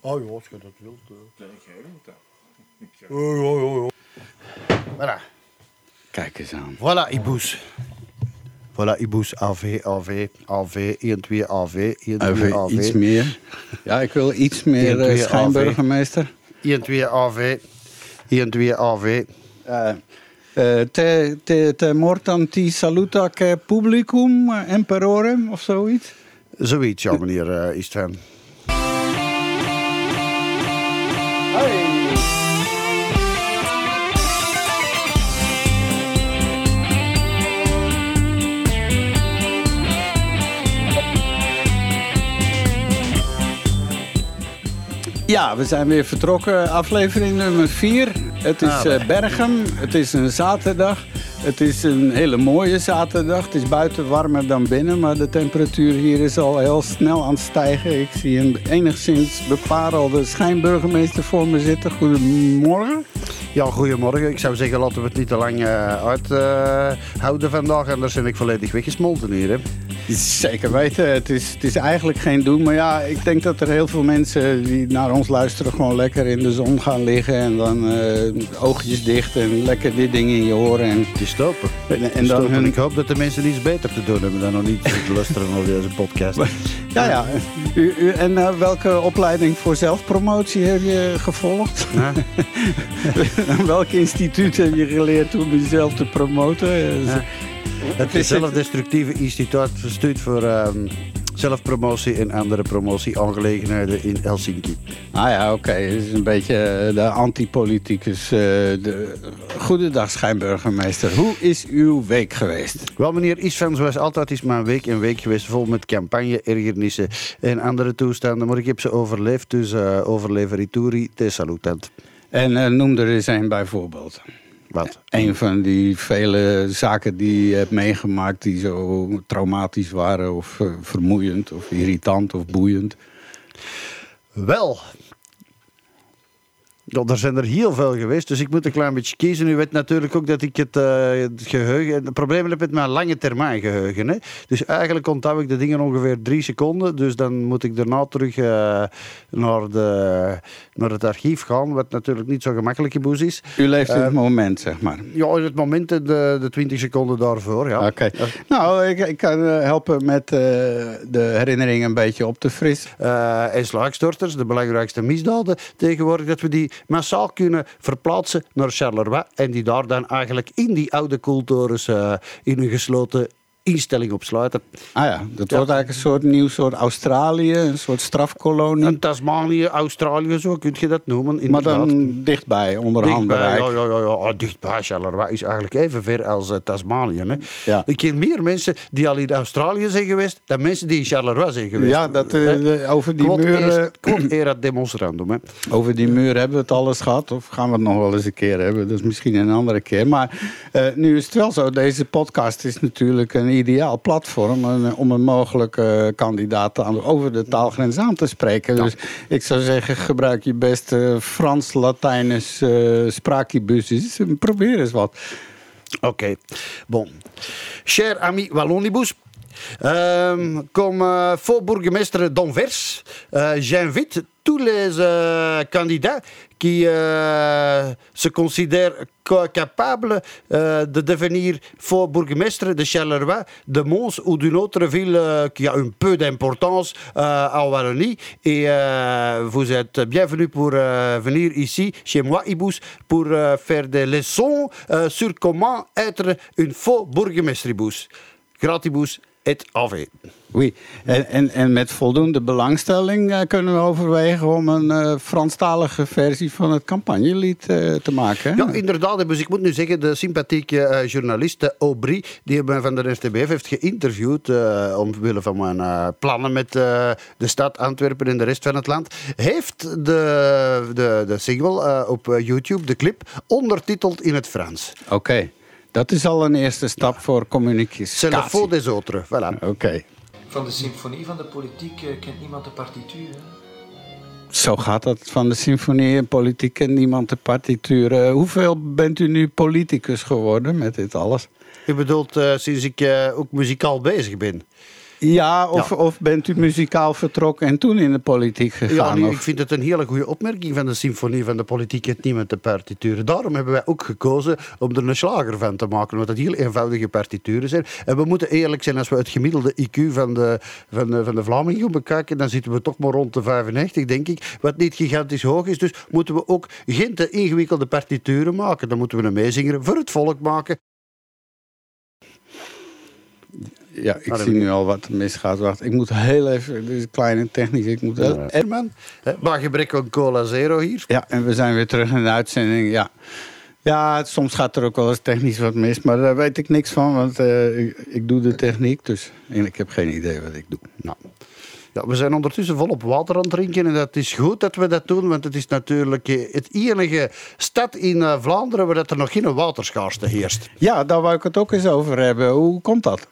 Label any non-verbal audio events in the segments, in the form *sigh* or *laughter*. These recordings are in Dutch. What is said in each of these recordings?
Oh ja, als je dat wilt. eh. Nee, jij wilt dat. Oh, ja. Voilà. Kijk eens aan. Voilà, Iboes. Voilà, Iboes. AV, AV, AV, 1, 2, AV, 1, 2, Even AV. iets meer. Ja, ik wil iets meer Eén, eh, twee, schijnburgemeester. 1, 2, AV. 1, 2, AV. Eh, eh, te, te, te mortam ti salutac publicum eh, emperorem of zoiets. Zoiets, ja, meneer uh, Istvan. Ja, we zijn weer vertrokken. Aflevering nummer 4. Het is Ah, eh, Bergen. Het is een zaterdag. Het is een hele mooie zaterdag. Het is buiten warmer dan binnen, maar de temperatuur hier is al heel snel aan het stijgen. Ik zie een enigszins beparelde schijnburgemeester voor me zitten. Goedemorgen. Ja, goedemorgen. Ik zou zeggen, laten we het niet te lang uh, uithouden vandaag. Anders ben ik volledig weggesmolten hier. Hè. *laughs* Zeker weten. Het is, het is eigenlijk geen doen. Maar ja, ik denk dat er heel veel mensen die naar ons luisteren... gewoon lekker in de zon gaan liggen. En dan uh, oogjes dicht en lekker dit ding in je oren. En, die stoppen. En, en dan hun... Ik hoop dat de mensen iets beter te doen hebben... dan nog niet te luisteren naar deze podcast. *laughs* ja, ja. U, u, en uh, welke opleiding voor zelfpromotie heb je gevolgd? Ja. *laughs* Welk instituut heb je geleerd om jezelf te promoten? Ja. Het is zelfdestructieve instituut verstuurd voor um, zelfpromotie en andere promotieaangelegenheden in Helsinki. Ah ja, oké. Okay. Het is een beetje de antipoliticus. Uh, de... Goedendag, schijnburgemeester. Hoe is uw week geweest? Wel, meneer Isvan, zoals altijd is mijn week een week geweest vol met campagne, ergernissen en andere toestanden. Maar ik heb ze overleefd, dus uh, overleverituri te salutant. En uh, noem er eens een bijvoorbeeld. Wat? Een van die vele zaken die je hebt meegemaakt die zo traumatisch waren of uh, vermoeiend of irritant of boeiend. Wel. Ja, er zijn er heel veel geweest, dus ik moet een klein beetje kiezen. U weet natuurlijk ook dat ik het, uh, het geheugen... Het probleem heb met mijn lange termijn geheugen. Hè? Dus eigenlijk onthoud ik de dingen ongeveer drie seconden. Dus dan moet ik daarna terug uh, naar, de, naar het archief gaan, wat natuurlijk niet zo gemakkelijk boes is. U leeft in het moment, zeg maar. Ja, in het moment de, de 20 seconden daarvoor, ja. Oké. Okay. Nou, ik, ik kan helpen met de herinnering een beetje op te frissen. En slaagstorters, de belangrijkste misdaden tegenwoordig, dat we die massaal kunnen verplaatsen naar Charleroi en die daar dan eigenlijk in die oude koeltorens uh, in een gesloten instelling opsluiten. Ah ja, dat ja. wordt eigenlijk een soort nieuw soort Australië, een soort strafkolonie. Een Tasmanië, Australië, zo kun je dat noemen. Inderdaad. Maar dan dichtbij, onder handbereik. Ja, ja, ja, ja. Oh, dichtbij. Charleroi is eigenlijk even ver als uh, Tasmanië. Hè. Ja. Ik ken meer mensen die al in Australië zijn geweest, dan mensen die in Charleroi zijn geweest. Ja, dat, uh, de, over die muur... Est, quod erat demonstrandum. Hè. Over die muur hebben we het alles gehad, of gaan we het nog wel eens een keer hebben. Dat is misschien een andere keer. Maar uh, nu is het wel zo, deze podcast is natuurlijk een ideaal platform om een mogelijke uh, kandidaat over de taalgrens aan te spreken. Ja. Dus ik zou zeggen, gebruik je best uh, Frans, Latijns, uh. Probeer eens wat. Oké, okay. bon. Cher ami Wallonibus. Comme euh, faux bourgmestre d'Anvers, euh, j'invite tous les candidats qui euh, se considèrent capables euh, de devenir faux bourgmestre de Charleroi, de Mons ou d'une autre ville euh, qui a un peu d'importance en Wallonie. Et vous êtes bienvenus pour venir ici, chez moi, Ibus, pour faire des leçons sur comment être une faux bourgmestre Ibus. Et AV. Oui, en, en, en met voldoende belangstelling uh, kunnen we overwegen om een uh, Franstalige versie van het campagnelied uh, te maken. Ja, inderdaad. Dus ik moet nu zeggen, de sympathieke journalist Aubry, die mij van de RTBF heeft geïnterviewd omwille van mijn plannen met de stad Antwerpen en de rest van het land, heeft de, de, de single op YouTube, de clip, ondertiteld in het Frans. Oké. Okay. Dat is al een eerste stap ja. voor communicatie. C'est faux des autres, voilà. Oké. Okay. Van de symfonie van de politiek uh, kent niemand de partituur. Hè? Zo gaat dat van de symfonie en politiek kent niemand de partituur. Uh, hoeveel bent u nu politicus geworden met dit alles? U bedoelt uh, sinds ik ook muzikaal bezig ben? Ja, of, of bent u muzikaal vertrokken en toen in de politiek gegaan? Ja, ik vind het een hele goede opmerking van de symfonie van de politiek het niet met de partituren. Daarom hebben wij ook gekozen om er een slager van te maken, omdat het heel eenvoudige partituren zijn. En we moeten eerlijk zijn, als we het gemiddelde IQ van de, van de, van de Vlamingen bekijken, dan zitten we toch maar rond de 95, denk ik. Wat niet gigantisch hoog is. Dus moeten we ook geen te ingewikkelde partituren maken. Dan moeten we een meezinger voor het volk maken. Ja, ik zie nu al wat er misgaat. Wacht, ik moet heel even... Dit is een kleine techniek. Ik moet Herman, hè, maar gebrek aan cola zero hier. Ja, en we zijn weer terug in de uitzending. Ja, ja soms gaat er ook wel eens technisch wat mis. Maar daar weet ik niks van, want eh, ik, ik doe de techniek. Dus en ik heb geen idee wat ik doe. Nou. Ja, we zijn ondertussen volop water aan het drinken en dat is goed dat we dat doen, want het is natuurlijk eh, het enige stad in eh, Vlaanderen waar dat er nog geen waterschaarste heerst. Ja, daar wou ik het ook eens over hebben. Hoe komt dat?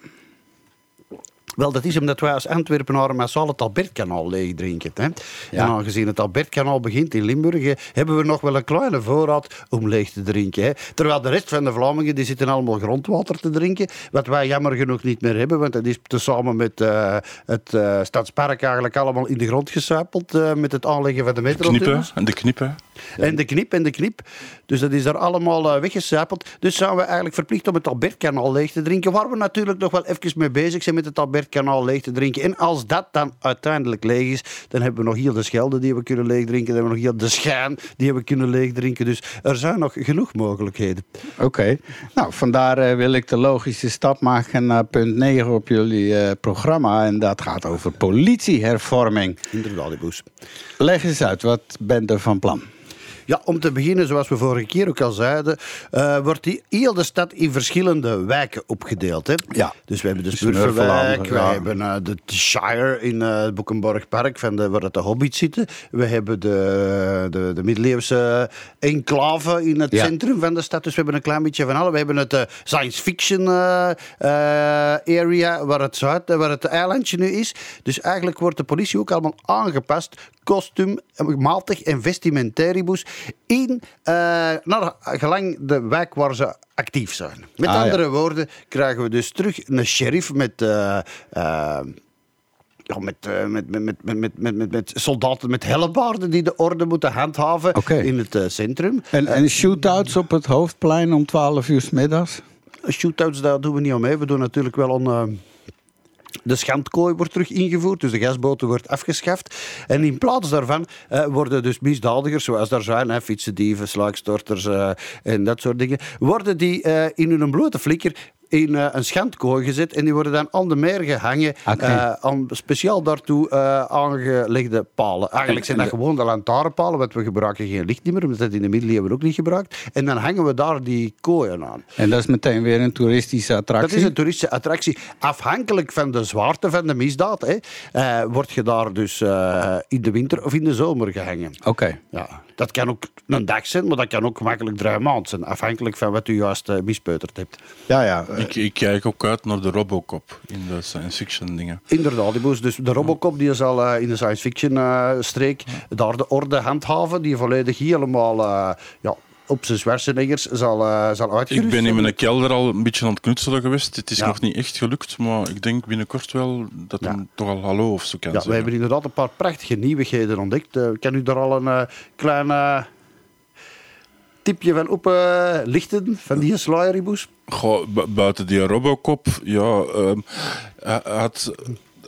Wel, dat is omdat wij als Antwerpenaren massaal het Albertkanaal leeg drinken. Hè? Ja. En aangezien het Albertkanaal begint in Limburg, hè, hebben we nog wel een kleine voorraad om leeg te drinken. Hè? Terwijl de rest van de Vlamingen die zitten allemaal grondwater te drinken. Wat wij jammer genoeg niet meer hebben, want dat is tezamen met eh, het eh, Stadspark eigenlijk allemaal in de grond gesuipeld eh, met het aanleggen van de metro. Knippen en de knippen. En de knip en de knip. Dus dat is daar allemaal weggesuipeld. Dus zijn we eigenlijk verplicht om het Albertkanaal leeg te drinken. Waar we natuurlijk nog wel even mee bezig zijn met het Albertkanaal leeg te drinken. En als dat dan uiteindelijk leeg is, dan hebben we nog heel de Schelde die we kunnen leeg drinken. Dan hebben we nog heel de Schijn die we kunnen leeg drinken. Dus er zijn nog genoeg mogelijkheden. Oké, nou vandaar eh, wil ik de logische stap maken naar punt 9 op jullie eh, programma. En dat gaat over politiehervorming. Inderdaad, boes. Leg eens uit, wat bent er van plan? Ja, om te beginnen, zoals we vorige keer ook al zeiden, eh, wordt die heel de stad in verschillende wijken opgedeeld. Hè? Ja. Dus we hebben de Smurfenwijk, we hebben eh, de Shire in eh, het Boekenborgpark, van de, waar dat de hobbits zitten. We hebben de, de, de middeleeuwse enclave in het Ja. centrum van de stad. Dus we hebben een klein beetje van alle. We hebben het science fiction area, waar het, zuid, waar het eilandje nu is. Dus eigenlijk wordt de politie ook allemaal aangepast, kostuum, matig en vestimentaribus, in, eh, naar gelang de wijk waar ze actief zijn. Met Ah, ja. andere woorden krijgen we dus terug een sheriff met... eh, eh, ja, met, met, met, met, met, met, met, soldaten met hellebaarden die de orde moeten handhaven in het centrum. En, en shootouts op het hoofdplein om 12 uur s middags? Shootouts, daar doen we niet aan mee. We doen natuurlijk wel aan... de schandkooi wordt terug ingevoerd, dus de gasboten wordt afgeschaft. En in plaats daarvan eh, worden dus misdadigers, zoals daar zijn, hè, fietsendieven, sluikstorters eh, en dat soort dingen, worden die eh, in hun blote flikker in eh, een schandkooi gezet en die worden dan aan de meer gehangen eh, aan speciaal daartoe eh, aangelegde palen. Eigenlijk zijn dat gewoon de lantaarnpalen, want we gebruiken geen licht meer, omdat dat in de middeleeuwen ook niet gebruikt. En dan hangen we daar die kooien aan. En dat is meteen weer een toeristische attractie? Dat is een toeristische attractie. Afhankelijk van de zwaarte van de misdaad hè, word je daar dus in de winter of in de zomer gehangen. Oké. Ja, dat kan ook een dag zijn, maar dat kan ook gemakkelijk drie maanden zijn. Afhankelijk van wat u juist eh, mispeuterd hebt. Ja, ja. eh, Ik, ik kijk ook uit naar de Robocop in de science fiction dingen. Inderdaad, die boos. Dus de Robocop die zal eh, in de science fiction eh, streek daar de orde handhaven, die volledig helemaal eh, ja, op zijn Schwarzeneggers zal, eh zal uitgerust Ik ben in mijn kelder al een beetje aan het knutselen geweest. Het is Ja. nog niet echt gelukt, maar ik denk binnenkort wel dat Ja. hem toch al hallo of zo kan Ja, we hebben inderdaad een paar prachtige nieuwigheden ontdekt. Eh, kan u daar al een eh, klein tipje van oplichten, van die sluieriboes? Goh, bu- buiten die Robocop, ja, ehm, had,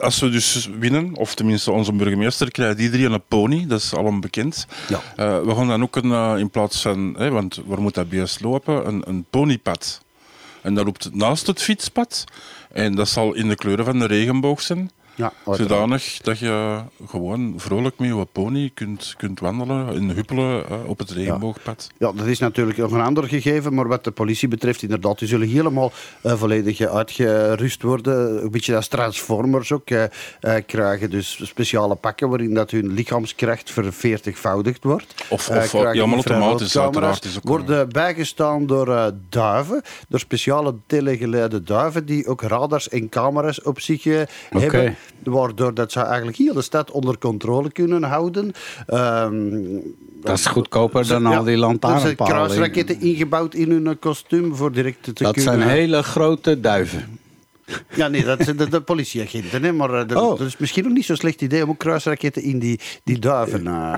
als we dus winnen, of tenminste onze burgemeester, krijgt iedereen een pony, dat is al bekend. Ja. Eh, we gaan dan ook een, eh, in plaats van, hè, want waar moet dat beest lopen, een, een ponypad. En dat loopt naast het fietspad. En dat zal in de kleuren van de regenboog zijn. Ja. Zodanig dat je gewoon vrolijk met je pony kunt, kunt wandelen en huppelen op het regenboogpad. Ja, dat is natuurlijk nog een ander gegeven, maar wat de politie betreft, inderdaad, die zullen helemaal eh, volledig uitgerust worden. Een beetje als Transformers ook eh, eh, krijgen, dus speciale pakken waarin dat hun lichaamskracht verveertigvoudigd wordt. Of- of, ja, maar automatisch uiteraard is ook Worden bijgestaan door eh, duiven, door speciale telegeleide duiven die ook radars en camera's op zich hebben. Waardoor dat ze eigenlijk heel de stad onder controle kunnen houden. Ehm, Dat is goedkoper dan ja, al die Er lantaarnpalen. kruisraketten ingebouwd in hun kostuum voor direct te Dat kunnen... zijn hele grote duiven. Ja, nee, dat zijn de, de politieagenten. Hè, maar eh, Oh. dat is misschien ook niet zo'n slecht idee om ook kruisraketten in die, die duiven eh,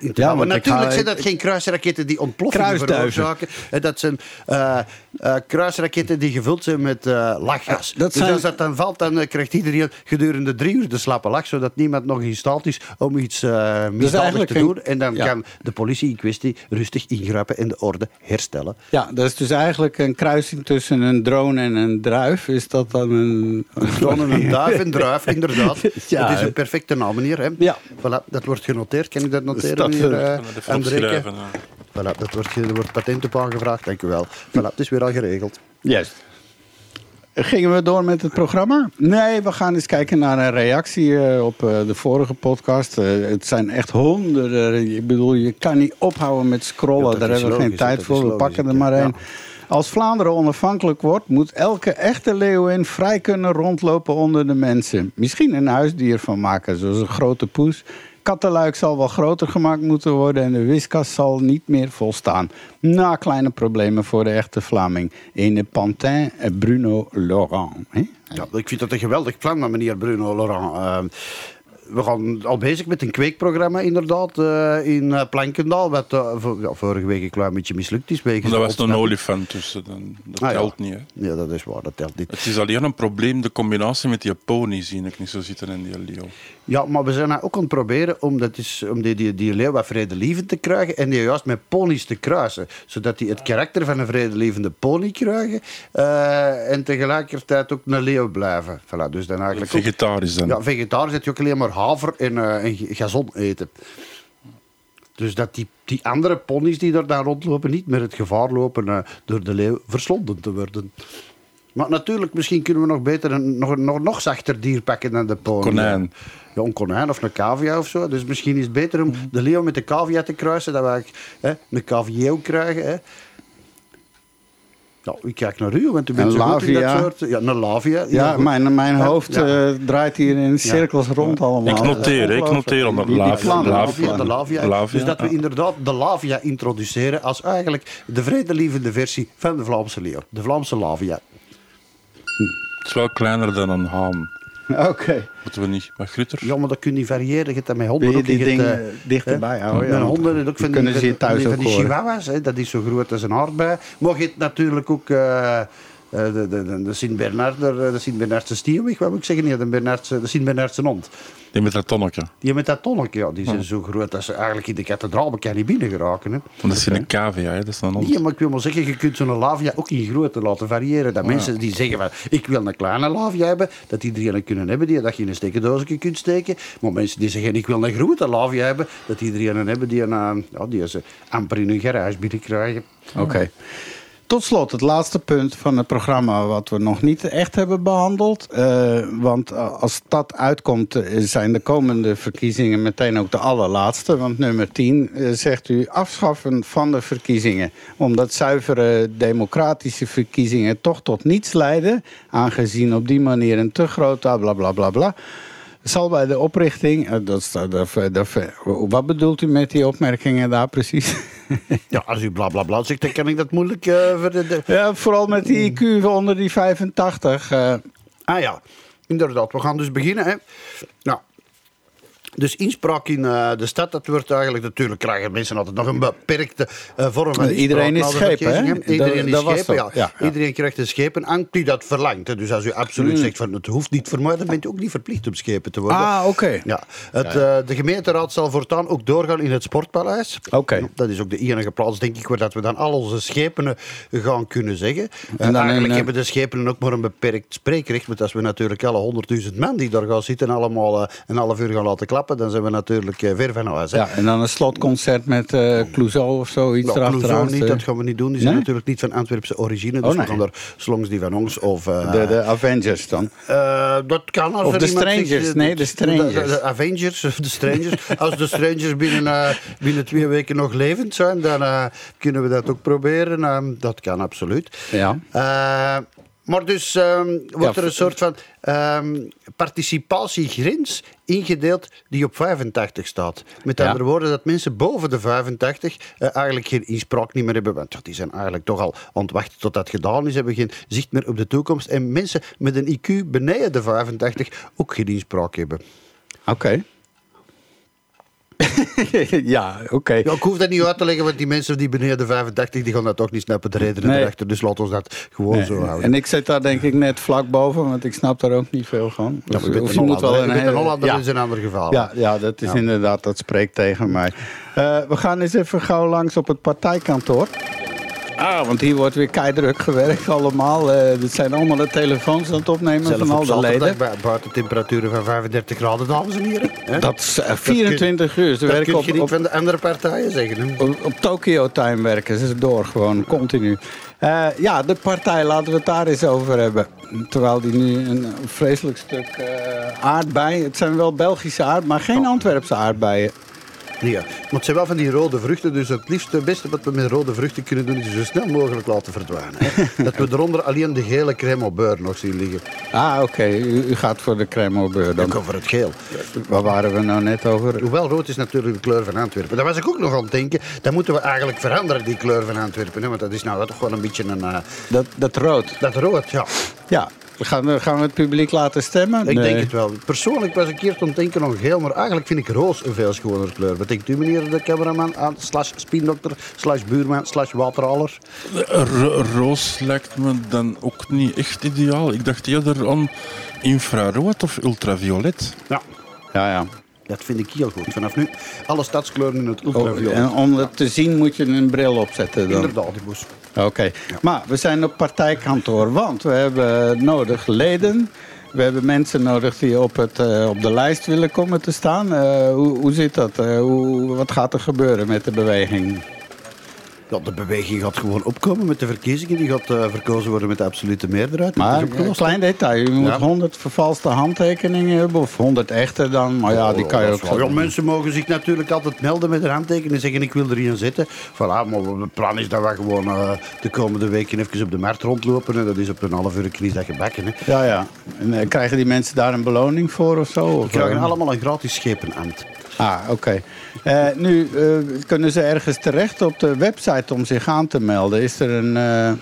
in te Ja, ik Natuurlijk ga- zijn dat geen kruisraketten die ontploffingen Kruisduiven. veroorzaken. Eh, Dat zijn eh, eh, kruisraketten die gevuld zijn met eh, lachgas. Dat dus zijn- als dat dan valt, dan krijgt iedereen gedurende drie uur de slappe lach, zodat niemand nog in staat is om iets eh misdadigs te een- doen. En dan ja. kan de politie in kwestie rustig ingrijpen en de orde herstellen. Ja, dat is dus eigenlijk een kruising tussen een drone en een druif. Is dat dan een... Drone en een duif en druif, inderdaad. *laughs* Ja, het is een perfecte naam, meneer. Hè? Ja. Voilà, dat wordt genoteerd. Kan ik dat noteren, Er. eh, ja. Voilà, dat wordt, er wordt patent op aangevraagd, dank u wel. Voilà, het is weer al geregeld. Juist. Gingen we door met het programma? Nee, we gaan eens kijken naar een reactie eh, op eh, de vorige podcast. Eh, het zijn echt honderden. Ik bedoel, je kan niet ophouden met scrollen. Ja, Daar hebben we geen tijd voor. We pakken er maar één. Ja. Als Vlaanderen onafhankelijk wordt, moet elke echte leeuwin vrij kunnen rondlopen onder de mensen. Misschien een huisdier van maken, zoals een grote poes. Kattenluik zal wel groter gemaakt moeten worden en de wiskas zal niet meer volstaan. Na kleine problemen voor de echte Vlaming. Ene Pantin en Bruno Laurent. hè? Ja, ik vind dat een geweldig plan, maar meneer Bruno Laurent. eh, we gaan al bezig met een kweekprogramma inderdaad eh, in eh, Plankendaal. Wat eh, vor- ja, vorige week een klein beetje mislukt is. wegens Maar dat was een olifant, dus eh, dan, dat Ah, ja. telt niet. Hè. Ja, dat is waar, dat telt niet. Het is alleen een probleem, de combinatie met die pony zie ik niet zo zitten in die leeuw. Ja, maar we zijn nou ook aan het proberen om, dat is, om die, die, die leeuw wat vredelievend te krijgen en die juist met ponies te kruisen. Zodat die het karakter van een vredelievende pony krijgen eh, en tegelijkertijd ook een leeuw blijven. Voilà, dus dan eigenlijk Vegetarisch dan. Ja, vegetarisch zet je ook alleen maar haver en, en gazon eten. Dus dat die, die andere ponies die er dan rondlopen niet meer het gevaar lopen eh, door de leeuw verslonden te worden. Maar natuurlijk, misschien kunnen we nog beter een nog, nog, nog zachter dier pakken dan de pony. Konijn. Ja, een konijn of een cavia of zo. Dus misschien is het beter om de leeuw met de cavia te kruisen, dat we hè, een cavieo krijgen. Hè. Ja, ik kijk naar u, want u bent Een zo goed in dat lavia. soort... Ja, een lavia. Ja, goed. mijn, mijn hoofd ja. eh, draait hier in cirkels rond allemaal. Ik noteer, hè, ik noteer onder Die- die lavia. plannen. lavia, de lavia. Lavia, Dus dat we inderdaad de lavia introduceren als eigenlijk de vredelievende versie van de Vlaamse leeuw. De Vlaamse lavia. Het is wel kleiner dan een haan. *laughs* Oké. Moeten we niet met grutter? Ja, maar dat kun je niet variëren. Je hebt dat met honden Wil je ook. die Je hebt, dingen eh, dichterbij hè, houden? Ja, honden en ook van kunnen die, ze je thuis van die, ook van die horen. chihuahuas. Hè, dat is zo groot als een aardbei. Maar je hebt natuurlijk ook... eh, de, de, de, de eh, Sint-Bernardse stierweg, wat moet ik zeggen? Nee, de, Bernardse, de Sint-Bernardse hond. Die met dat tonnetje. Die met dat tonnetje, ja, die zijn zo groot dat ze eigenlijk in de kathedraal kan niet binnen geraken. Hè. Want dat is een cavia, hè? dat is een hond. Nee, maar ik wil maar zeggen, je kunt zo'n lavia ook in grootte laten variëren. Dat mensen die zeggen van, ik wil een kleine lavia hebben, dat iedereen kunnen hebben, die dat je in een stekendoosje kunt steken. Maar mensen die zeggen, ik wil een grote lavia hebben, dat iedereen een hebben die, een, eh, ja, die ze amper in hun garage binnenkrijgen. Oké. Tot slot, het laatste punt van het programma wat we nog niet echt hebben behandeld. Eh, want eh, als dat uitkomt, eh, zijn de komende verkiezingen meteen ook de allerlaatste. Want nummer 10 eh, zegt u afschaffen van de verkiezingen. Omdat zuivere democratische verkiezingen toch tot niets leiden. Aangezien op die manier een te groot bla bla bla bla. Zal bij de oprichting. eh, Dat, dat, dat, wat bedoelt u met die opmerkingen daar precies? *laughs* Ja, als u bla bla bla zegt, dan kan ik dat moeilijk eh voor de- de, Ja, vooral met die IQ onder die 85. eh, Ah ja, inderdaad. We gaan dus beginnen. Hè. Nou, dus inspraak in eh, de stad, dat wordt eigenlijk... Natuurlijk krijgen mensen altijd nog een beperkte eh, vorm van iedereen is schepen, hè? Iedereen is schepen, ja. toch? Ja, ja. Iedereen krijgt een schepen aan die dat verlangt. Hè. Dus als u absoluut zegt van het hoeft niet voor mij, dan bent u ook niet verplicht om schepen te worden. Ah, oké. Ja, het, eh, de gemeenteraad zal voortaan ook doorgaan in het Sportpaleis. Oké. Dat is ook de enige plaats, denk ik, waar dat we dan al onze schepenen gaan kunnen zeggen. En dan eigenlijk hebben de schepenen ook maar een beperkt spreekrecht. Want als we natuurlijk alle honderdduizend man die daar gaan zitten allemaal een half uur gaan laten klappen, dan zijn we natuurlijk eh, ver van huis. hè. Ja, en dan een slotconcert met eh Clouseau of zoiets Nou, Clouseau erachteraan. niet, dat gaan we niet doen. Die zijn natuurlijk niet van Antwerpse origine. Dus Oh, nee. we gaan daar Slongs die van ons of... eh, De, de Avengers dan. eh, dat kan als Of er de Strangers. zegt, eh, Nee, de Strangers. De, de Avengers, of *laughs* de Strangers. als de Strangers binnen, eh, binnen twee weken nog levend zijn, dan eh, kunnen we dat ook proberen. Eh, dat kan absoluut. Ja. Maar dus ehm, wordt Ja, er een soort van ehm, participatiegrens ingedeeld die op 85 staat. Met Ja. andere woorden, dat mensen boven de 85 eh, eigenlijk geen inspraak niet meer hebben. Want ja, die zijn eigenlijk toch al aan het wachten tot dat gedaan is, hebben geen zicht meer op de toekomst. En mensen met een IQ beneden de 85 ook geen inspraak hebben. Oké. *laughs* ja, oké. Ja, ik hoef dat niet uit te leggen, want die mensen die beneden de 85 die gaan dat toch niet snappen, de redenen Nee. erachter. Dus laat ons dat gewoon Nee, zo houden. En ik zit daar denk ik net vlak boven, want ik snap daar ook niet veel van. Ja, Dus- je bent een Hollander, bent een hele- Hollander ja. is een ander geval. Ja, ja, dat is inderdaad, dat spreekt tegen mij. Eh, we gaan eens even gauw langs op het partijkantoor. Ah, want hier wordt weer keidruk gewerkt allemaal. Eh dit zijn allemaal de telefoons aan het opnemen van op al de leden. bij buitentemperaturen van 35 graden, dames en heren. hè? Dat is eh, 24 uur. Ze werken kun op, je niet op, van de andere partijen zeggen. op, op Tokyo-time werken ze door, gewoon continu. Eh, ja, de partij, laten we het daar eens over hebben. Terwijl die nu een vreselijk stuk eh aardbei... Het zijn wel Belgische aardbeien, maar geen Antwerpse aardbeien. Ja, maar het zijn wel van die rode vruchten, dus het liefste het beste wat we met rode vruchten kunnen doen, is zo snel mogelijk laten verdwijnen. Hè? *laughs* dat we eronder alleen de gele crème au beurre nog zien liggen. Ah, oké. U, u gaat voor de crème au beurre dan. Ik over het geel. Waar waren we nou net over? Hoewel rood is natuurlijk de kleur van Antwerpen. Daar was ik ook nog aan het denken. Dat moeten we eigenlijk veranderen, die kleur van Antwerpen. Hè? Want dat is nou toch wel een beetje een... eh, Dat, dat rood. dat rood, ja. Ja. Gaan we, gaan we het publiek laten stemmen? Ik Nee. denk het wel. Persoonlijk was ik een keer aan het denken aan geel, maar eigenlijk vind ik roos een veel schoner kleur. Wat denkt u, meneer de cameraman, aan slash spindokter, slash buurman, slash waterhaler? Roos lijkt me dan ook niet echt ideaal. Ik dacht eerder aan infrarood of ultraviolet. Ja. Ja, ja. Dat vind ik heel goed. Vanaf nu alle stadskleuren in het Oh, ultraviolet. en om het te zien moet je een bril opzetten dan. Inderdaad, die moest. Oké, maar we zijn op partijkantoor, want we hebben nodig leden. We hebben mensen nodig die op, het, eh, op de lijst willen komen te staan. Eh, hoe, hoe zit dat? Eh, hoe, wat gaat er gebeuren met de beweging? Ja, de beweging gaat gewoon opkomen met de verkiezingen. Die gaat eh, verkozen worden met de absolute meerderheid. Maar een opgelost. klein detail. Je moet Ja. 100 vervalste handtekeningen hebben, of 100 echte dan. Maar ja, die kan je Oh, ook ja, mensen mogen zich natuurlijk altijd melden met een handtekening en zeggen ik wil er een zetten. Voilà, maar het plan is dat we gewoon eh, de komende weken even op de markt rondlopen. En dat is op een half uur knie dat gebakken. Hè. Ja, ja. En eh, krijgen die mensen daar een beloning voor of zo? Of, krijgen eh? allemaal een gratis schepenambt. Ah, oké. Eh, nu eh, kunnen ze ergens terecht op de website om zich aan te melden. Is er een. eh,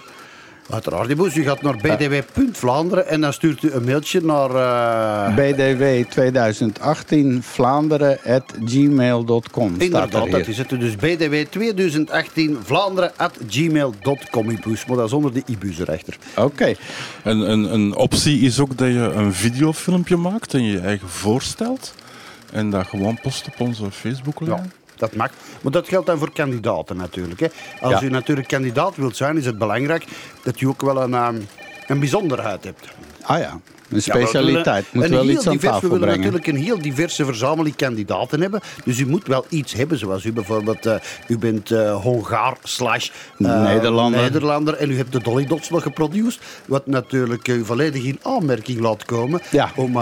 Uiteraard, die boes, u gaat naar bdw.vlaanderen en dan stuurt u een mailtje naar... eh, BDW 2018 Vlaanderen at gmail.com. Inderdaad, er dat is het. Dus BDW 2018 Vlaanderen at gmail.com, Ibus. Maar dat is onder de Ibus erachter. Oké. En een, een optie is ook dat je een videofilmpje maakt en je eigen voorstelt. En dat gewoon post op onze Facebooklijn. Ja, dat mag. Maar dat geldt dan voor kandidaten natuurlijk. Hè. Als Ja. u natuurlijk kandidaat wilt zijn, is het belangrijk dat u ook wel een, ehm, een bijzonderheid hebt. Ah ja, een specialiteit. moet wel iets aan divers, tafel We willen brengen. natuurlijk een heel diverse verzameling kandidaten hebben. Dus u moet wel iets hebben, zoals u bijvoorbeeld... eh, u bent eh Hongaar slash eh, Nederlander. Nederlander en u hebt de Dolly Dots nog geproduceerd. Wat natuurlijk u volledig in aanmerking laat komen Ja. om...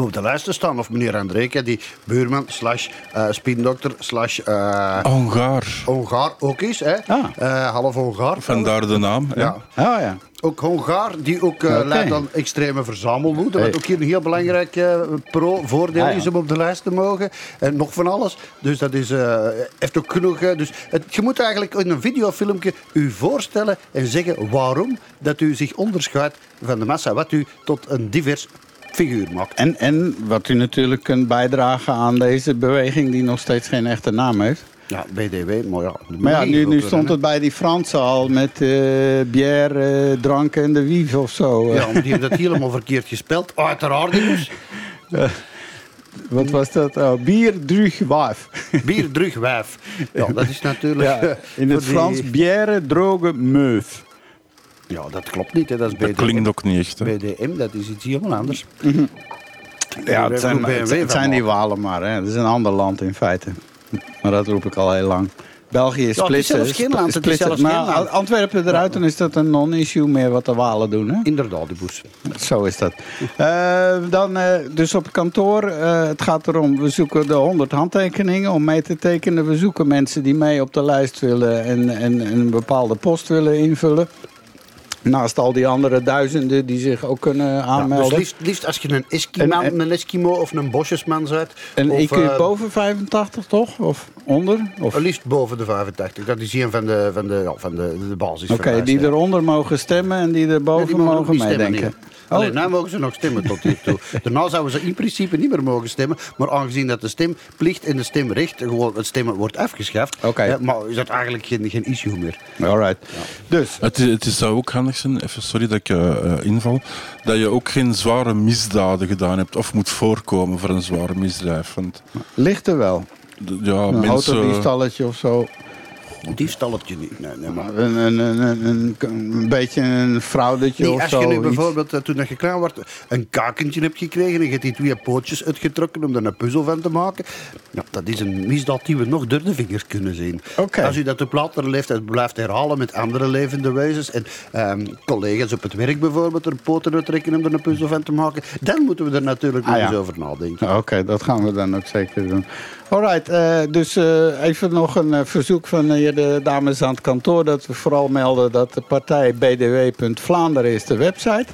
op de lijst te staan. Of meneer Andreke, die buurman slash eh, spindokter slash eh, Hongaar. Hongaar ook is. Hè? Ah. Eh, half Hongaar. Vandaar de naam. hè. Ja. Ah ja. Ook Hongaar, die ook eh, Oké. leidt aan extreme verzamelwoede. Hey. Wat ook hier een heel belangrijk eh, pro-voordeel Ah, ja. is om op de lijst te mogen. En nog van alles. Dus dat is, eh, heeft ook genoeg. dus het, je moet eigenlijk in een videofilmpje u voorstellen en zeggen waarom dat u zich onderscheidt van de massa. Wat u tot een divers figuur maakt. En, en wat u natuurlijk kunt bijdragen aan deze beweging die nog steeds geen echte naam heeft. Ja, BDW, maar ja. Maar ja, nu, nu stond het bij die Fransen al met eh bière, eh, drank en de wief of zo. hè. Ja, maar die hebben dat helemaal verkeerd gespeld. Uiteraard dus. *laughs* Wat was dat? Oh, bier, drug, wijf. Bier, drug, wijf. Ja, *laughs* dat is natuurlijk... Ja, eh, in het die- Frans bière, droge, meuf. Ja, dat klopt niet. Hè. Dat is Dat BDM. klinkt ook niet echt. Hè. BDM, dat is iets helemaal anders. Ja, het zijn, het zijn- het zijn die Walen maar. Hè. Het is een ander land in feite. Maar dat roep ik al heel lang. België is Ja, het is splitsen. zelfs geen land, het is zelfs Nou, geen land. Antwerpen eruit, dan is dat een non-issue meer wat de Walen doen. Hè? Inderdaad, die boes. Zo is dat. Eh, dan eh, dus op kantoor. eh, het gaat erom, we zoeken de 100 handtekeningen om mee te tekenen. We zoeken mensen die mee op de lijst willen en, en, en een bepaalde post willen invullen. Naast al die andere duizenden die zich ook kunnen Ja, aanmelden. dus liefst, liefst als je een Eskimo, En- en- een Eskimo of een bosjesman bent. en of, IQ eh, boven 85 toch? Of onder? Of... Liefst boven de 85. Dat is een van de, van de, van de, de basis. Oké, die eronder mogen stemmen en die erboven die mogen mogen meedenken. Oh, Alleen, nou mogen ze nog stemmen tot hiertoe. *laughs* Daarna zouden ze in principe niet meer mogen stemmen. Maar aangezien dat de stemplicht en de stemrecht gewoon het stemmen wordt afgeschaft, Oké. eh, maar is dat eigenlijk geen, geen issue meer. alright. Dus, Het, is- het is zou ook handig zijn, even sorry dat ik eh, inval, dat je ook geen zware misdaden gedaan hebt of moet voorkomen voor een zware misdrijf. Want ligt er wel. ja, Een mensen. autodiefstalletje of zo. Diefstalletje niet. Nee, nee, maar Een, een, een, een, een, beetje een fraudetje Nee, of als zo. je nu iets. bijvoorbeeld, eh, toen dat je klaar wordt, een kakentje hebt gekregen en je hebt die twee pootjes uitgetrokken om er een puzzel van te maken, ja, dat is een misdaad die we nog door de vingers kunnen zien. Als u dat op latere leeftijd blijft herhalen met andere levende wezens en ehm, collega's op het werk bijvoorbeeld er poten uittrekken om er een puzzel van te maken, dan moeten we er natuurlijk nog Ah, ja. eens over nadenken. Oké, dat gaan we dan ook zeker doen. Alright, eh, dus eh, even nog een eh, verzoek van de dames aan het kantoor... dat we vooral melden dat de partij bdw.vlaanderen is de website.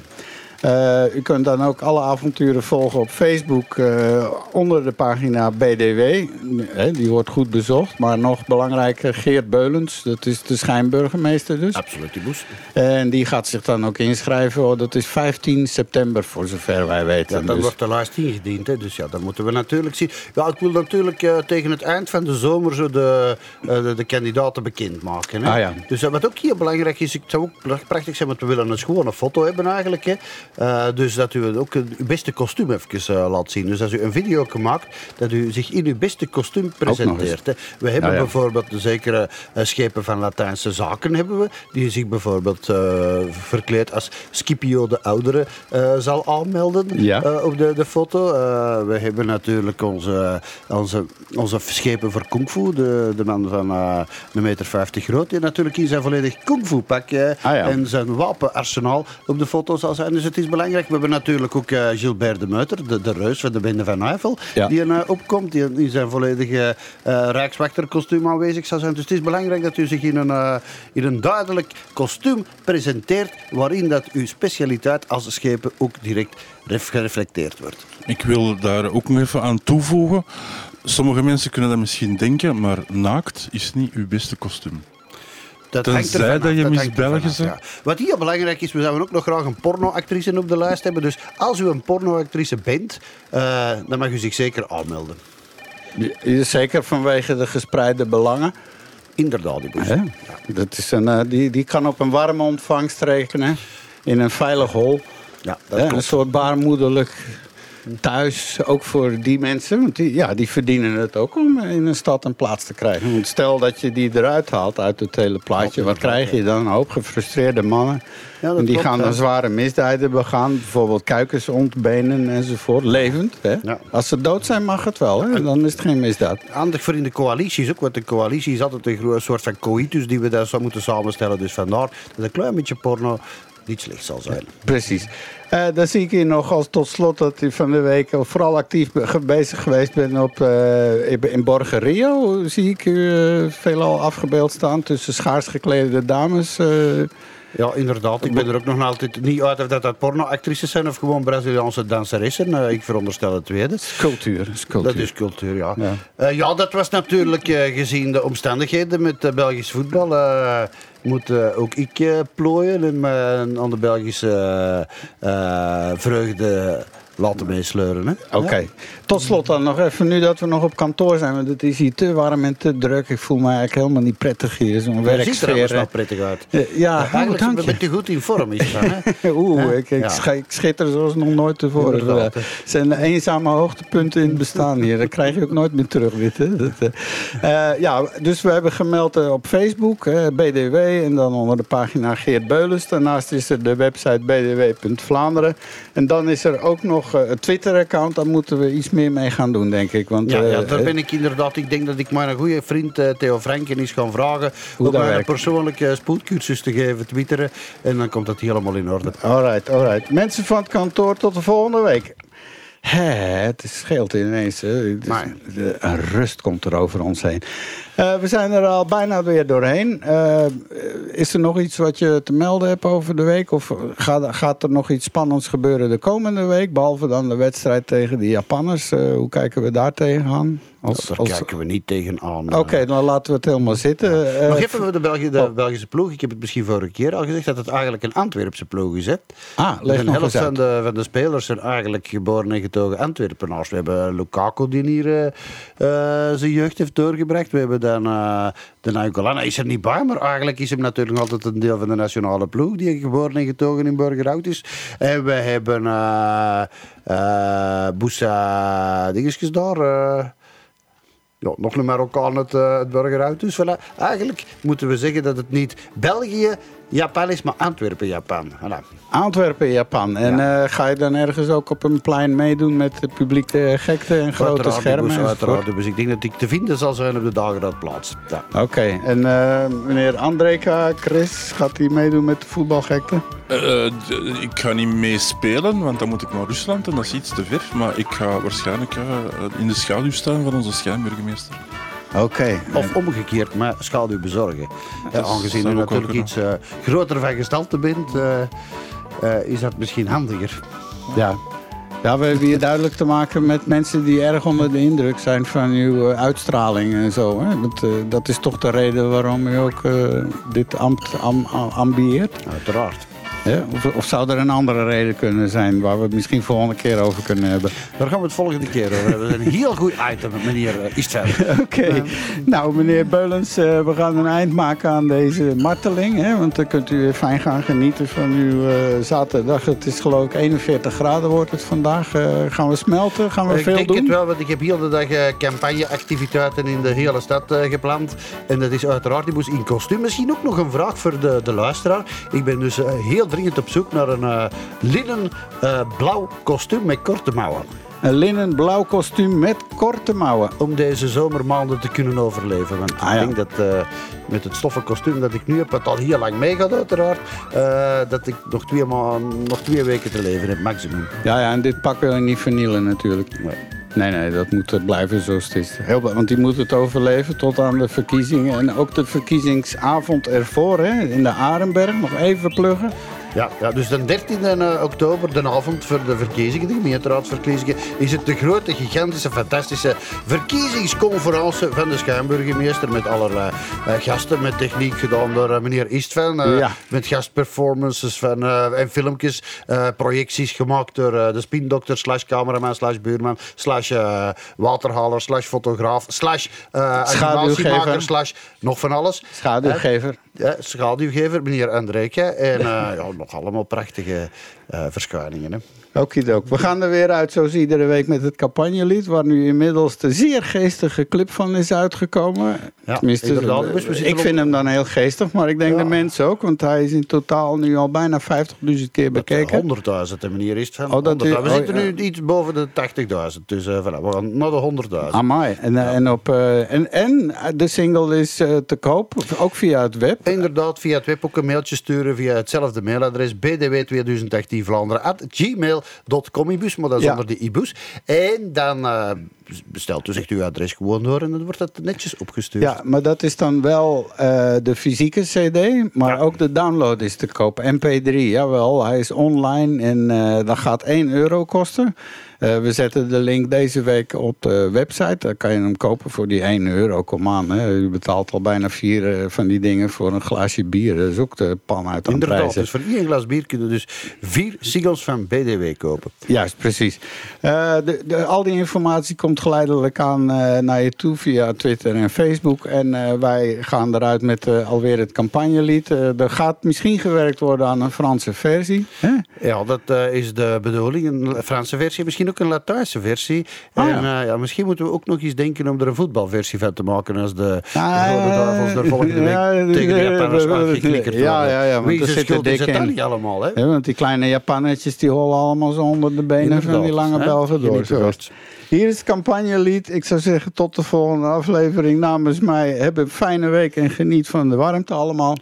Eh, u kunt dan ook alle avonturen volgen op Facebook eh, onder de pagina BDW. Eh, die wordt goed bezocht, maar nog belangrijker Geert Beulens. Dat is de schijnburgemeester dus. Absoluut, die moest. En die gaat zich dan ook inschrijven. Oh, dat is 15 september voor zover wij weten. Ja, dan Dus- wordt de lijst ingediend, hè. dus ja, dat moeten we natuurlijk zien. Ja, ik wil natuurlijk tegen het eind van de zomer zo de, de, de kandidaten bekendmaken. Hè. Ah, ja. Dus wat ook heel belangrijk is, het zou ook pra- prachtig zijn, want we willen een schone foto hebben eigenlijk. Hè. Eh, dus dat u ook uw beste kostuum even eh, laat zien. Dus als u een video maakt, dat u zich in uw beste kostuum presenteert. Hè. We hebben ja. bijvoorbeeld de zekere eh, schepen van Latijnse zaken, hebben we, die zich bijvoorbeeld verkleed als Scipio de Oudere zal aanmelden Ja. op de, de foto. We hebben natuurlijk onze, onze, onze schepen voor kung fu. De, de man van een meter 50 groot. Die natuurlijk in zijn volledig kung fu pak Ah, ja. en zijn wapenarsenaal op de foto zal zijn. Dus het is belangrijk. We hebben natuurlijk ook eh, Gilbert de Muiter, de, de reus van de Bende van Eiffel. Ja. Die er opkomt, die in zijn volledige eh rijkswachterkostuum aanwezig zal zijn. Dus het is belangrijk dat u zich in een, eh, in een duidelijk kostuum presenteert. Waarin dat uw specialiteit als schepen ook direct ref- gereflecteerd wordt. Ik wil daar ook nog even aan toevoegen. Sommige mensen kunnen dat misschien denken, maar naakt is niet uw beste kostuum. Dat Tenzij hangt ervan dat je Miss België ja. Wat heel belangrijk is, we zouden ook nog graag een pornoactrice op de lijst hebben. Dus als u een pornoactrice bent, eh, dan mag u zich zeker aanmelden. Ja, Zeker vanwege de gespreide belangen. Inderdaad, die. Hè? Dat is een, eh, die, die kan op een warme ontvangst rekenen. In een veilig hol. Ja, dat een soort baarmoederlijk thuis. Ook voor die mensen. Want die, ja, die verdienen het ook om in een stad een plaats te krijgen. Want stel dat je die eruit haalt uit het hele plaatje. Wat krijg je dan? Een hoop gefrustreerde mannen. Ja, en die klopt, gaan dan hè. zware misdrijven begaan. Bijvoorbeeld kuikens ontbenen enzovoort. Levend. Hè? Ja. Als ze dood zijn mag het wel. Hè? Dan is het geen misdaad. Handig voor in de coalities ook, want de coalitie is altijd een soort van coïtus die we daar zo moeten samenstellen. Dus vandaar dat een klein beetje porno niet slecht zal zijn. Precies. Eh, dan zie ik hier nog als tot slot dat u van de week vooral actief bezig geweest bent op, eh, in- Borgen Rio. Zie ik u eh, veelal afgebeeld staan tussen schaars geklede dames. eh. Ja, inderdaad. Ik ben er ook nog altijd niet uit of dat dat pornoactrices zijn of gewoon Braziliaanse danseressen. Eh, ik veronderstel het tweede. cultuur. is cultuur. Dat is cultuur, ja. Ja. Ja, ja dat was natuurlijk eh, gezien de omstandigheden met Belgisch voetbal. Eh, moet eh, ook ik eh, plooien en me aan de Belgische eh, eh, vreugde laten meesleuren. Oké. Tot slot dan nog even, nu dat we nog op kantoor zijn, want het is hier te warm en te druk. Ik voel me eigenlijk helemaal niet prettig hier, zo'n Ja, ziet er werksfeer. wel prettig uit. Eh, ja, oh, Eigenlijk dank je. bent u goed in vorm. Is dat, hè? *laughs* Oeh, ik, ik, Ja. schi- ik schitter zoals nog nooit tevoren. Inderdaad, Het zijn eenzame hoogtepunten in het bestaan hier. Dat krijg je ook nooit meer terug? Dat, eh, eh, ja, dus we hebben gemeld eh, op Facebook, hè, BDW, en dan onder de pagina Geert Beulens. Daarnaast is er de website bdw.vlaanderen. En dan is er ook nog eh, een Twitter-account. Daar moeten we iets meer mee gaan doen, denk ik. Want, Ja, ja, eh, daar ben ik inderdaad. Ik denk dat ik mijn goede vriend eh, Theo Franken eens gaan vragen Hoe om mij een persoonlijke spoedcursus te geven, twitteren. En dan komt dat helemaal in orde. Alright, alright. Mensen van het kantoor, tot de volgende week. Hè, het scheelt ineens. Hè. Maar- de- een rust komt er over ons heen. Eh, we zijn er al bijna weer doorheen. Eh, is er nog iets wat je te melden hebt over de week? Of gaat, gaat er nog iets spannends gebeuren de komende week? Behalve dan de wedstrijd tegen de Japanners. Eh, hoe kijken we daar tegenaan? Als, Daar als- kijken we niet tegenaan. Oké, dan laten we het helemaal zitten. Eh, Nog even de, Belgi- de oh. Belgische ploeg. Ik heb het misschien vorige keer al gezegd dat het eigenlijk een Antwerpse ploeg is. Hè? Ah, leg de helft van de, van de spelers zijn eigenlijk geboren en getogen Antwerpenaars. We hebben Lukaku die hier zijn jeugd heeft doorgebracht. We hebben dan uh, de Nainggolan. Is er niet bij, maar eigenlijk is hem natuurlijk altijd een deel van de nationale ploeg die geboren en getogen in Burgerhout is. En we hebben uh, uh, Boussa dingetjes daar. Ja, nog een Marokkaan het, uh, het burgerhout. Dus voilà. eigenlijk moeten we zeggen dat het niet België, Japan is, maar Antwerpen, Japan. Voilà. Antwerpen, Japan. En ja. uh, ga je dan ergens ook op een plein meedoen met de publieke gekte en grote uiteraard, schermen? Dus, uiteraard. Dus ik denk dat ik te vinden zal zijn op de Dageraadplaats. Ja. Oké. Okay. En uh, meneer Andreka, Chris, gaat hij meedoen met de voetbalgekte? Uh, ik ga niet meespelen, want dan moet ik naar Rusland en dat is iets te ver. Maar ik ga waarschijnlijk in de schaduw staan van onze schijnburgemeester. Oké. Okay. Of omgekeerd, maar schaduw bezorgen. Ja, aangezien u natuurlijk iets uh, groter van gestalte bent, uh, uh, is dat misschien handiger. Ja. Ja, we hebben hier duidelijk te maken met mensen die erg onder de indruk zijn van uw uitstraling en zo. Hè? Dat, dat is toch de reden waarom u ook dit ambt am, ambieert? Uiteraard. Ja, of, of, zou er een andere reden kunnen zijn waar we het misschien volgende keer over kunnen hebben? Daar gaan we het volgende keer over hebben. Dat is een heel goed item, meneer Istveld. *laughs* Oké. Okay. Uh, nou, meneer Beulens, uh, we gaan een eind maken aan deze marteling. Hè, want dan kunt u weer fijn gaan genieten van uw uh, zaterdag. Het is geloof ik 41 graden wordt het vandaag. Uh, gaan we smelten? Gaan we ik veel denk doen? het wel, want ik heb heel de dag campagneactiviteiten in de hele stad gepland. En dat is uiteraard, die moest in kostuum. Misschien ook nog een vraag voor de, de luisteraar. Ik ben dus heel dringend op zoek naar een uh, linnen uh, blauw kostuum met korte mouwen. Een linnen blauw kostuum met korte mouwen. Om deze zomermaanden te kunnen overleven. Want ah, ik ja. denk dat uh, met het stoffen kostuum dat ik nu heb, wat al heel lang meegaat uiteraard, dat ik nog twee, nog twee weken te leven heb, maximum. Ja, ja, en dit pak wil je niet vernielen natuurlijk. Nee. Nee, nee, dat moet blijven zoals het is. Heel, want die moet het overleven tot aan de verkiezingen. En ook de verkiezingsavond ervoor, hè, in de Arenberg, nog even pluggen. Ja, ja, dus de 13 uh, oktober, de avond voor de verkiezingen, de gemeenteraadsverkiezingen, is het de grote, gigantische, fantastische verkiezingsconferentie van de schuimburgemeester met allerlei uh, gasten, met techniek gedaan door uh, meneer Istvan, ja. met gastperformances van, en filmpjes, projecties gemaakt door de spindokter slash cameraman slash buurman slash waterhaler slash fotograaf slash animatiemaker slash nog van alles. Schaduwgever. Ja, schaduwgever, meneer Andreke. En ja, nog allemaal prachtige uh, verschijningen. Hè. Okidok. We gaan er weer uit zoals iedere week met het campagnelied... waar nu inmiddels de zeer geestige clip van is uitgekomen. Ja, Tenminste, dus ik vind hem dan heel geestig, maar ik denk ja. de mensen ook... want hij is in totaal nu al bijna 50.000 keer bekeken. 100.000, de meneer is het van. Oh, dat u, we oh, zitten nu iets boven de 80.000, dus uh, voilà, we gaan naar de 100.000. Amai. En, en, op, uh, en, en de single is te koop, ook via het web? Inderdaad, via het web ook een mailtje sturen... via hetzelfde mailadres, bdw2018 Vlaanderen at gmail.com ibus, maar dat is Ja. onder de ibus. En dan uh, bestelt u zegt uw adres gewoon door en dan wordt dat netjes opgestuurd. Ja, maar dat is dan wel eh, de fysieke CD, maar ook de download is te koop. MP3, jawel, hij is online en eh, dat gaat 1 euro kosten. Eh, we zetten de link deze week op de website. Daar kan je hem kopen voor die 1 euro. Kom aan, hè. u betaalt al bijna vier eh, van die dingen voor een glaasje bier. Dat is ook de pan uit aan Inderdaad, prijzen. dus voor één glas bier kunnen we dus vier singles van BDW kopen. Juist, precies. Eh, de, de, al die informatie komt geleidelijk aan naar je toe via Twitter en Facebook. En wij gaan eruit met alweer het campagnelied. Er gaat misschien gewerkt worden aan een Franse versie. Hè? Ja, dat is de bedoeling. Een Franse versie, misschien ook een Latijnse versie. Ah, en ja. eh, ja, misschien moeten we ook nog eens denken om er een voetbalversie van te maken als de, Ah, de Rode Duivels er volgende week tegen de ja, Japanners ja, gaan ja, ja, worden. ja, Wie er is niet allemaal, hè? Want die kleine Japannetjes die hollen allemaal zo onder de benen van die lange? Belgen door. Hier is het campagnelied. Ik zou zeggen tot de volgende aflevering. Namens mij heb een fijne week en geniet van de warmte allemaal.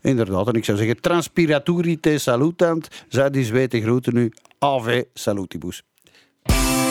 Inderdaad, en ik zou zeggen, transpiraturi te salutant. Zij die weten groeten nu. Ave salutibus. Thank you.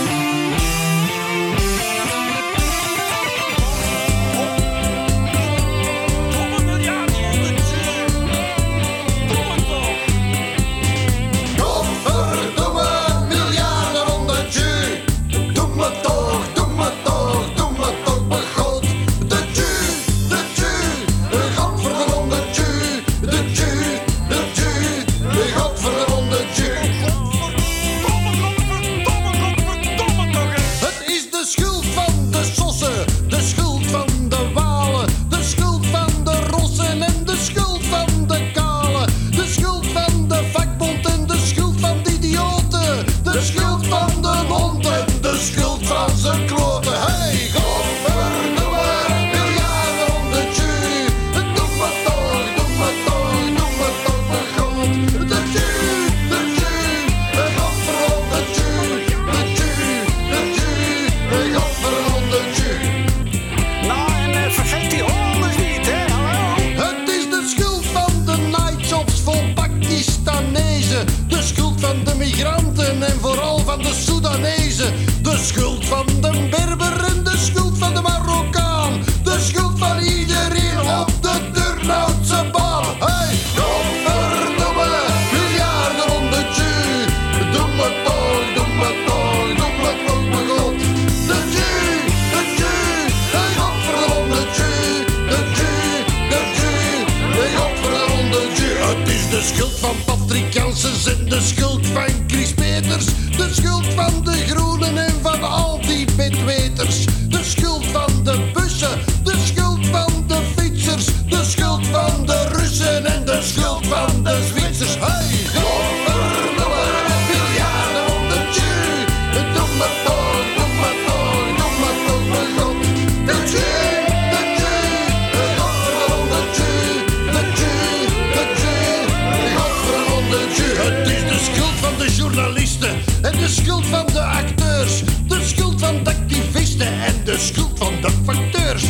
Van de facteurs.